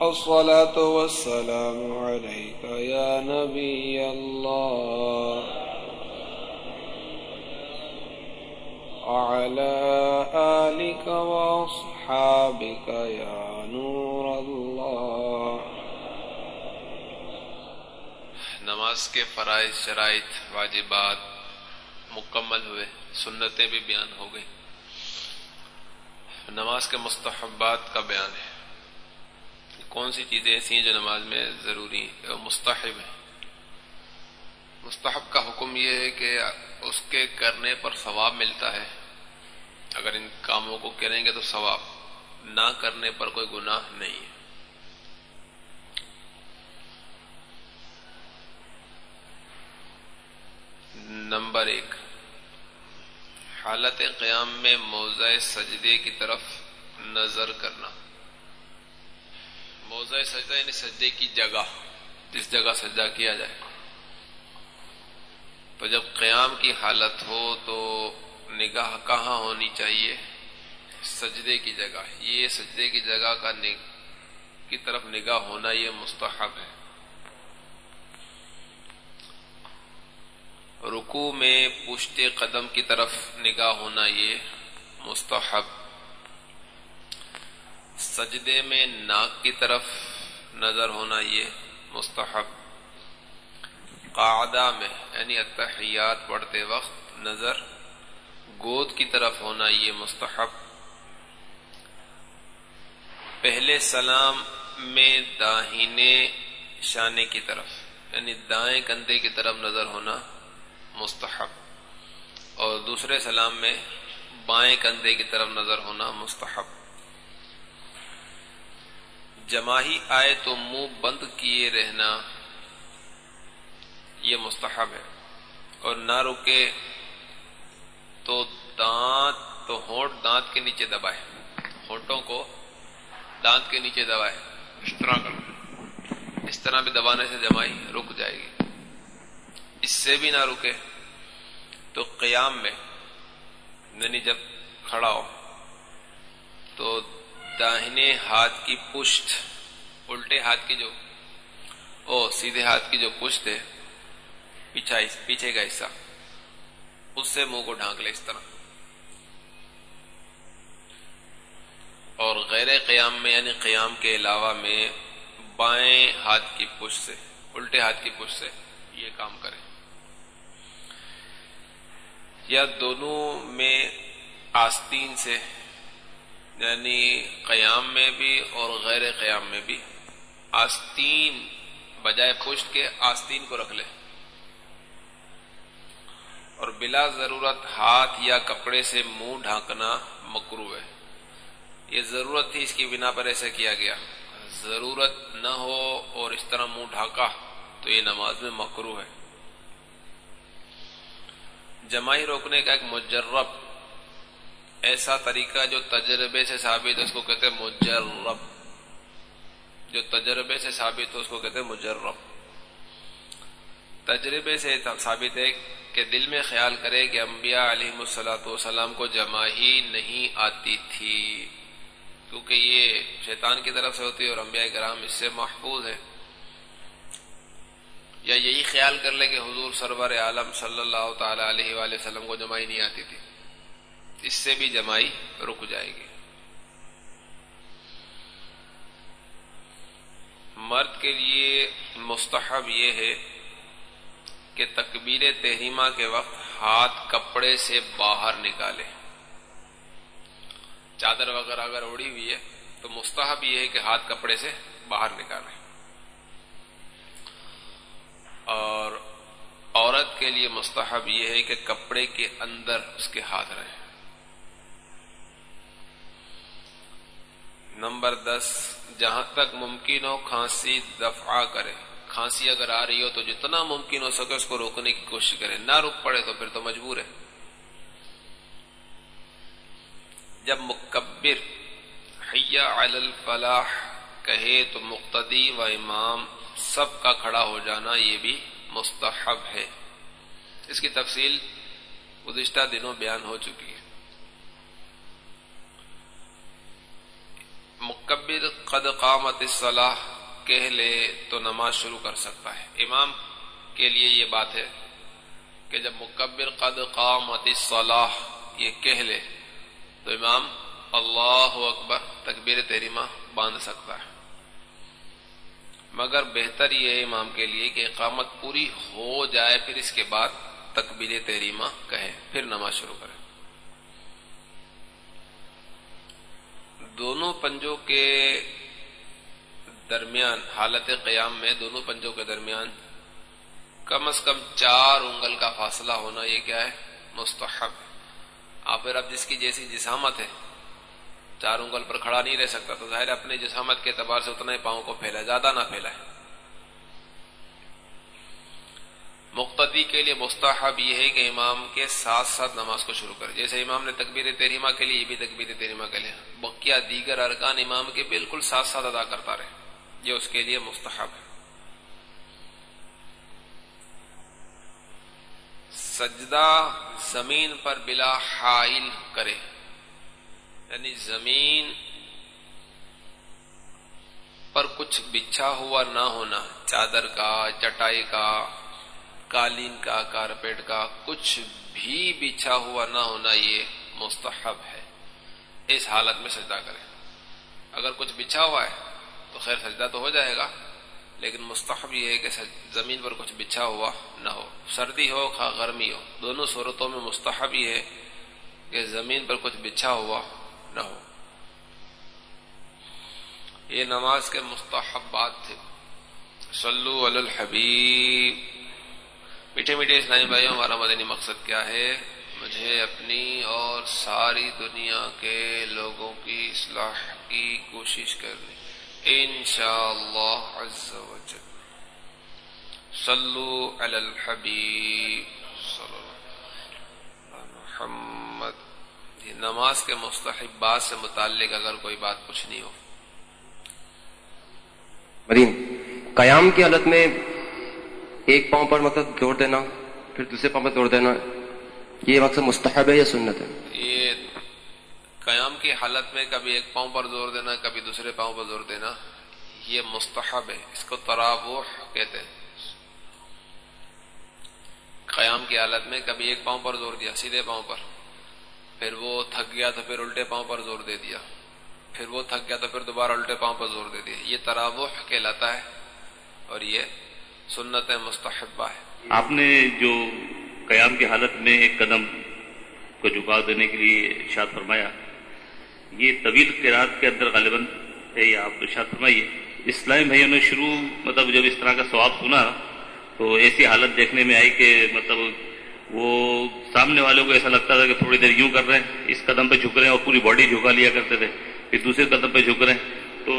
الصلاة والسلام عليك يا نبي الله. وعلى آلك وأصحابك يا نور الله. نماز کے فرائض، شرائط، واجبات مکمل ہوئے، سنتیں بھی بیان ہو گئی نماز کے مستحبات کا بیان ہے۔ کون سی چیزیں ایسی ہیں جو نماز میں ضروری مستحب ہیں۔ مستحب کا حکم یہ ہے کہ اس کے کرنے پر ثواب ملتا ہے۔ اگر ان کاموں کو کریں گے تو ثواب۔ نہ کرنے پر کوئی گناہ نہیں ہے۔ نمبر ایک۔ حالت قیام میں موضع سجدے کی طرف نظر کرنا۔ موضع سجدہ یعنی سجدے کی جگہ، جس جگہ سجدہ کیا جائے۔ تو جب قیام کی حالت ہو تو نگاہ کہاں ہونی چاہیے؟ سجدے کی جگہ۔ یہ سجدے کی جگہ کا کی طرف نگاہ ہونا یہ مستحب ہے۔ رکو میں پشتے قدم کی طرف نگاہ ہونا یہ مستحب سجدے میں ناک کی طرف نظر ہونا یہ مستحب۔ قاعدہ میں یعنی اتحیات پڑھتے وقت نظر گود کی طرف ہونا یہ مستحب۔ پہلے سلام میں داہنے شانے کی طرف یعنی دائیں کندھے کی طرف نظر ہونا مستحب۔ اور دوسرے سلام میں بائیں کندھے کی طرف نظر ہونا مستحب۔ جماہی آئے تو منہ بند کیے رہنا یہ مستحب ہے۔ اور نہ رکے تو دانت تو ہونٹ دانت کے نیچے دبائے۔ ہونٹوں کو دانت کے نیچے دبائے۔ اس طرح کر اس طرح بھی دبانے سے جمائی رک جائے گی۔ اس سے بھی نہ رکے تو قیام میں یعنی جب کھڑا ہو، تو داہنے ہاتھ کی پشت، الٹے ہاتھ کی جو، او سیدھے ہاتھ کی جو پشت ہے، پیچھا پیچھے کا حصہ، اس سے منہ کو ڈھانک لے اس طرح۔ اور غیر قیام میں یعنی قیام کے علاوہ میں بائیں ہاتھ کی پشت سے، الٹے ہاتھ کی پشت سے یہ کام کرے یا دونوں میں آستین سے یعنی قیام میں بھی اور غیر قیام میں بھی آستین، بجائے پشت کے آستین کو رکھ لے۔ اور بلا ضرورت ہاتھ یا کپڑے سے منہ ڈھانکنا مکرو ہے۔ یہ ضرورت تھی اس کی بنا پر ایسا کیا گیا۔ ضرورت نہ ہو اور اس طرح منہ ڈھانکا تو یہ نماز میں مکرو ہے۔ جمائی روکنے کا ایک مجرب ایسا طریقہ جو تجربے سے ثابت ہے، اس کو کہتے ہیں مجرب۔ جو تجربے سے ثابت ہو اس کو کہتے ہیں مجرب۔ تجربے سے ثابت ہے کہ دل میں خیال کرے کہ انبیاء علیہ السلاۃ والسلام کو جمع ہی نہیں آتی تھی، کیونکہ یہ شیطان کی طرف سے ہوتی ہے اور انبیاء کرام اس سے محفوظ ہے یا یہی خیال کر لے کہ حضور سرور عالم صلی اللہ تعالی علیہ وآلہ وسلم کو جمائی نہیں آتی تھی۔ اس سے بھی جمائی رک جائے گی۔ مرد کے لیے مستحب یہ ہے کہ تکبیر تحریمہ کے وقت ہاتھ کپڑے سے باہر نکالے۔ چادر وغیرہ اگر اڑی ہوئی ہے تو مستحب یہ ہے کہ ہاتھ کپڑے سے باہر نکالے۔ اور عورت کے لیے مستحب یہ ہے کہ کپڑے کے اندر اس کے ہاتھ رہے نمبر دس، جہاں تک ممکن ہو کھانسی دفع کرے۔ کھانسی اگر آ رہی ہو تو جتنا ممکن ہو سکے اس کو روکنے کی کوشش کرے۔ نہ رک پڑے تو پھر تو مجبور ہے۔ جب مکبر حیا علی الفلاح کہے تو مقتدی و امام سب کا کھڑا ہو جانا یہ بھی مستحب ہے۔ اس کی تفصیل گزشتہ دنوں بیان ہو چکی ہے۔ مکبر قد قامت الصلاح کہہ لے تو نماز شروع کر سکتا ہے۔ امام کے لیے یہ بات ہے کہ جب مکبر قد قامت الصلاح یہ کہہ لے تو امام اللہ اکبر تکبیر تحریمہ باندھ سکتا ہے۔ مگر بہتر یہ ہے امام کے لیے کہ اقامت پوری ہو جائے، پھر اس کے بعد تکبیر تحریمہ کہے، پھر نماز شروع کرے۔ دونوں پنجوں کے درمیان، حالت قیام میں دونوں پنجوں کے درمیان کم از کم چار انگل کا فاصلہ ہونا یہ کیا ہے؟ مستحب۔ آپ پھر اب جس کی جیسی جسامت ہے، چار انگل پر کھڑا نہیں رہ سکتا، تو ظاہر اپنے جسامت کے اعتبار سے اتنا ہی پاؤں کو پھیلا زیادہ نہ پھیلا ہے۔ مقتدی کے لیے مستحب یہ ہے کہ امام کے ساتھ ساتھ نماز کو شروع کرے جیسے امام نے تکبیر تحریمہ کے لیے، یہ بھی تکبیر تحریمہ کے لیے۔ بقیہ دیگر ارکان امام کے بالکل ساتھ ساتھ ادا کرتا رہے۔ یہ اس کے لیے مستحب ہے۔ سجدہ زمین پر بلا حائل کرے۔ یعنی زمین پر کچھ بچھا ہوا نہ ہونا، چادر کا، چٹائی کا قالین کا کارپیٹ کا کچھ بھی بچھا ہوا نہ ہونا یہ مستحب ہے۔ اس حالت میں سجدہ کرے اگر کچھ بچھا ہوا ہے تو خیر سجدہ تو ہو جائے گا، لیکن مستحب یہ ہے کہ زمین پر کچھ بچھا ہوا نہ ہو۔ سردی ہو خواہ گرمی ہو، دونوں صورتوں میں مستحب یہ ہے کہ زمین پر کچھ بچھا ہوا نہ ہو۔ یہ نماز کے مستحبات تھے۔ صلو علی الحبیب۔ میٹھے میٹھے اسلامی بھائیوں، ہمارا مدنی مقصد کیا ہے؟ مجھے اپنی اور ساری دنیا کے لوگوں کی اصلاح کی کوشش کرنی۔ انشاءاللہ عز و جل۔ صلو علی الحبیب۔ صلو محمد۔ نماز کے مستحبات سے متعلق اگر کوئی بات پوچھنی ہو۔ مرین قیام کی حالت میں ایک پاؤں پر مطلب دوڑ دینا، پھر دوسرے پاؤں پر دوڑ دینا، یہ مقصد مستحب ہے یا سنت ہے؟ یہ قیام کی حالت میں کبھی ایک پاؤں پر زور دینا، کبھی دوسرے پاؤں پر زور دینا، یہ مستحب ہے، اس کو تراوح کہتے ہیں۔ قیام کی حالت میں کبھی ایک پاؤں پر زور دیا، سیدھے پاؤں پر، پھر وہ تھک گیا تو پھر الٹے پاؤں پر زور دے دیا، پھر وہ تھک گیا تو پھر دوبارہ الٹے پاؤں پر زور دے دیا۔ یہ تراوح کہلاتا ہے اور یہ سنت مستحبہ ہے آپ نے جو قیام کی حالت میں ایک قدم کو جھکا دینے کے لیے ارشاد فرمایا، یہ طویل قرآد کے اندر غالباً ہے یہ آپ ارشاد فرمائیے اسلامی بھائیوں نے شروع مطلب جب اس طرح کا سواب سنا تو ایسی حالت دیکھنے میں آئی کہ مطلب وہ سامنے والوں کو ایسا لگتا تھا کہ تھوڑی دیر یوں کر رہے ہیں، اس قدم پہ جھک رہے ہیں اور پوری باڈی جھکا لیا کرتے تھے، پھر دوسرے قدم پہ جھک رہے ہیں۔ تو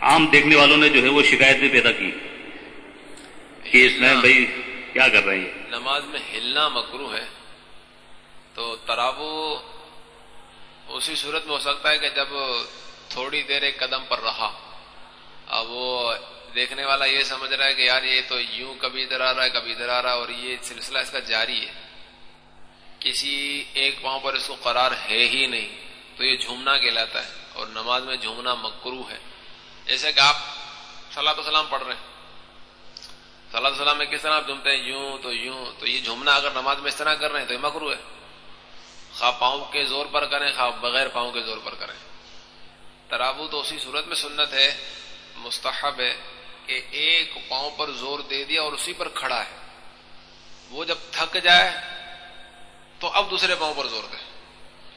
عام دیکھنے والوں نے جو ہے وہ شکایت بھی پیدا کی۔ کہ اسلام بھائی کیا کر رہے ہیں؟ نماز میں ہلنا مکرو ہے۔ تو ترابو اسی صورت میں ہو سکتا ہے کہ جب تھوڑی دیر ایک قدم پر رہا اب وہ دیکھنے والا یہ سمجھ رہا ہے کہ یار یہ تو یوں کبھی ادھر آ رہا ہے کبھی ادھر آ رہا ہے اور یہ سلسلہ اس کا جاری ہے۔ کسی ایک پاؤں پر اس کو قرار ہے ہی نہیں۔ تو یہ جھومنا کہلاتا ہے اور نماز میں جھومنا مکرو ہے۔ جیسے کہ آپ صلاح سلام پڑھ رہے ہیں۔ صلاح سلام میں کس طرح آپ جھومتے ہیں؟ یوں تو یوں، تو یہ جھومنا اگر نماز میں اس طرح کر رہے ہیں تو یہ مکرو ہے۔ خواہ پاؤں کے زور پر کریں، خواہ بغیر پاؤں کے زور پر کریں۔ ترابو تو اسی صورت میں سنت ہے، مستحب ہے کہ ایک پاؤں پر زور دے دیا اور اسی پر کھڑا ہے۔ وہ جب تھک جائے تو اب دوسرے پاؤں پر زور دے۔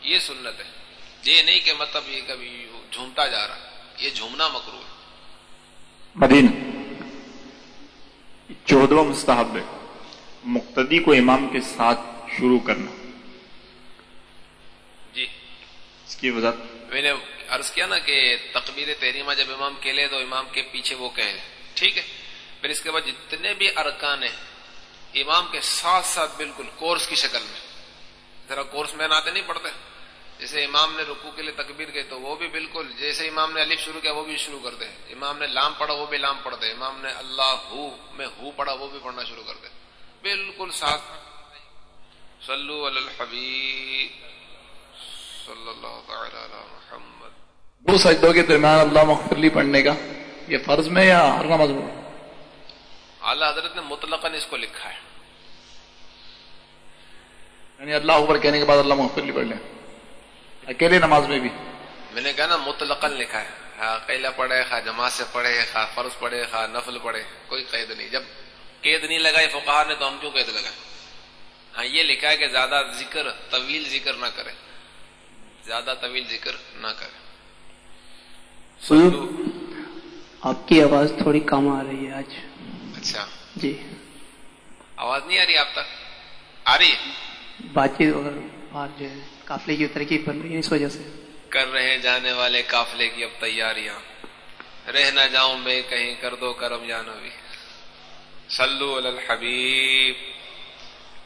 یہ سنت ہے۔ یہ نہیں کہ مطلب یہ کبھی جھومتا جا رہا، یہ جھومنا مکرو ہے۔ مدین چودواں مستحب ہے۔ مقتدی کو امام کے ساتھ شروع کرنا۔ جی۔ اس کی وضاحت۔ میں نے عرض کیا نا کہ تقبیر تحریمہ جب امام کے لے تو امام کے پیچھے وہ کہے ٹھیک ہے۔ پھر اس کے بعد جتنے بھی ارکان ہیں امام کے ساتھ ساتھ بالکل کورس کی شکل میں۔ ذرا کورس میں ناتے نہیں پڑتے جیسے امام نے رکو کے لیے تکبیر گئے تو وہ بھی بالکل جیسے امام نے علیف شروع کیا وہ بھی شروع کر دے۔ امام نے لام پڑھا وہ بھی لام پڑھ دے۔ امام نے اللہ ہو میں ہو پڑھا وہ بھی پڑھنا شروع کر دے۔ بالکل ساتھ۔ صلو علی الحبیب۔ صلی اللہ تعالی علی محمد۔ دو سجدوں کے درمیان اللہ مغفرلی پڑھنے کا یہ فرض میں یا ہر نماز میں؟ اعلیٰ حضرت نے مطلقاً اس کو لکھا ہے۔ یعنی اللہ اوپر کہنے کے بعد اللہ مغفرلی پڑھ لیں۔ اکیلے نماز میں بھی۔ میں نے کہا نا مطلقاً لکھا ہے۔ ہاں اکیلا پڑھے خواہ جماعت سے پڑھے خواہ فرض پڑھے خواہ نفل پڑھے کوئی قید نہیں۔ جب قید نہیں لگائی فقہ نے تو ہم کیوں قید لگائے؟ ہاں یہ لکھا ہے کہ زیادہ ذکر طویل ذکر نہ کرے۔ زیادہ طویل ذکر نہ کرے۔ آپ کی آواز تھوڑی کم آ رہی ہے آج۔ اچھا۔ جی۔ آواز نہیں آ رہی آپ تک؟ آ رہی ہے؟ بات چیت اور بات جو ہے۔ قافلے کی ترکیب بن رہی ہے اس وجہ سے۔ کر رہے جانے والے قافلے کی اب تیاریاں۔ رہ نہ جاؤں میں کہیں کر دو کرم یا نبی صلو علی الحبیب۔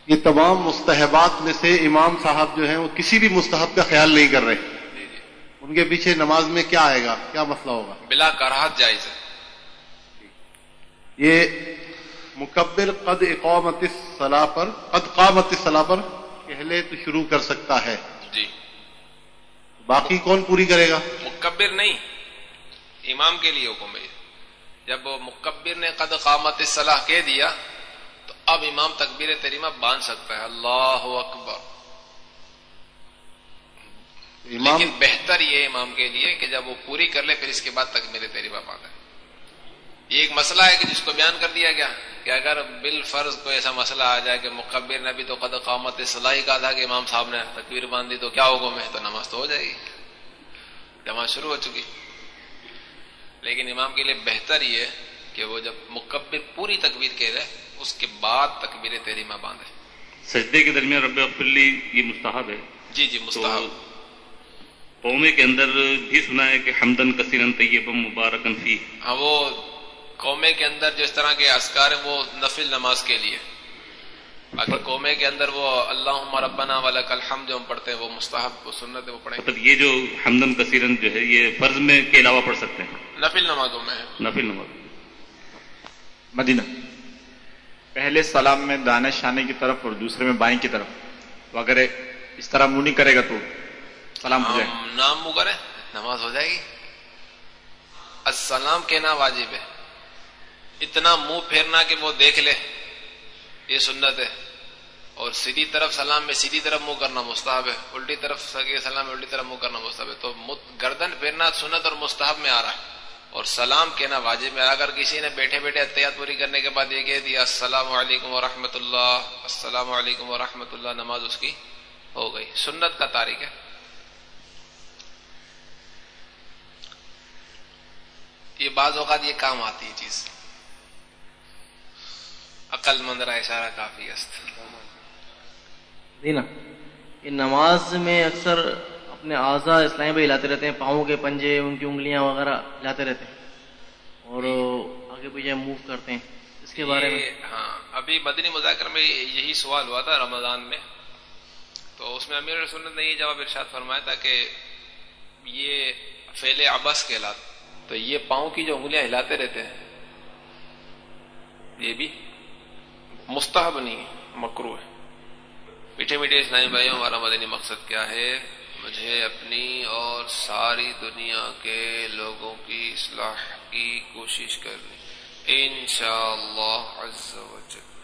یہ تمام مستحبات میں سے امام صاحب جو ہیں وہ کسی بھی مستحب کا خیال نہیں کر رہے۔ جی جی۔ ان کے پیچھے نماز میں کیا آئے گا؟ کیا مسئلہ ہوگا؟ بلا کراہت جائز ہے۔ یہ مکبر قد اقامت صلاح پر قد قامت صلاح پر پہلے تو شروع کر سکتا ہے۔ جی۔ باقی کون پوری کرے گا؟ مکبر نہیں۔ امام کے لیے حکم ہے۔ جب مکبر نے قد قامت صلاح کہہ دیا تو اب امام تکبیر تریمہ باندھ سکتا ہے۔ اللہ اکبر۔ امام لیکن بہتر یہ امام کے لیے کہ جب وہ پوری کر لے پھر اس کے بعد تکبیر تریمہ باندھے۔ یہ ایک مسئلہ ہے کہ جس کو بیان کر دیا گیا کہ اگر بال فرض کوئی ایسا مسئلہ آ جائے کہ مقبر نے بھی تو قد قامت صلاحی کہا تھا کہ امام صاحب نے تکبیر باندھی تو کیا حکم ہے؟ تو نماز تو ہو جائے گی۔ نماز شروع ہو چکی۔ لیکن امام کے لیے بہتر یہ کہ وہ جب مکبر پوری تکبیر کہہ رہے اس کے بعد تکبیر تحریمہ باندھے۔ سجدے کے درمیان رب اغفرلی یہ مستحب ہے۔ جی جی مستحب۔ قومے کے اندر بھی سنا ہے کہ حمدن کثیرن طیبم مبارکن فی ہاں وہ قومے کے اندر جس طرح کے اسکار ہیں وہ نفل نماز کے لیے۔ باقی قومے کے اندر وہ اللہ ربنا ولک الحمد جو ہم پڑھتے ہیں وہ مستحب وہ سنت ہے وہ پڑھیں گے۔ یہ جو حمدن کثیرن جو ہے یہ فرض میں کے علاوہ پڑھ سکتے ہیں؟ نفل نمازوں میں ہے نفل نماز۔ مدینہ۔ پہلے سلام میں دانش آنے کی طرف اور دوسرے میں بائیں کی طرف۔ تو اگر اس طرح منہ نہیں کرے گا تو سلام ہو جائے۔ نام منہ کریں نماز ہو جائے گی۔ السلام کہنا واجب ہے۔ اتنا منہ پھیرنا کہ وہ دیکھ لے۔ یہ سنت ہے۔ اور سیدھی طرف سلام میں سیدھی طرف منہ کرنا مستحب ہے۔ الٹی طرف سلام میں الٹی طرف منہ کرنا مستحب ہے۔ تو گردن پھیرنا سنت اور مستحب میں آ رہا ہے۔ اور سلام کہنا واجب ہے۔ اگر کسی نے بیٹھے بیٹھے احتیاط پوری کرنے کے بعد یہ کہہ دیا، السلام علیکم ورحمۃ اللہ، السلام علیکم ورحمۃ اللہ، نماز اس کی ہو گئی۔ سنت کا تاریخ ہے۔ یہ بعض اوقات یہ کام آتی ہے چیز۔ عقل مند را اشارہ کافی است جی نا۔ یہ نماز میں اکثر اپنے اعضاء اسلام پہ ہلاتے رہتے ہیں پاؤں کے پنجے ان کی انگلیاں وغیرہ ہلاتے رہتے ہیں اور آگے پیچھے موو کرتے ہیں۔ اس کے بارے میں۔ ہاں ابھی مدنی مذاکر میں یہی سوال ہوا تھا رمضان میں۔ تو اس میں امیر سنت نے یہ جواب ارشاد فرمایا تھا کہ یہ فیل عبس کہلاتا تو یہ پاؤں کی جو انگلیاں ہلاتے رہتے ہیں یہ بھی مستحب نہیں ہے مکرو ہے۔ میٹھے میٹھے اسلامی بھائیوں، ہمارا مدنی مقصد کیا ہے؟ مجھے اپنی اور ساری دنیا کے لوگوں کی اصلاح کی کوشش کرنی۔ انشاءاللہ عز و جل۔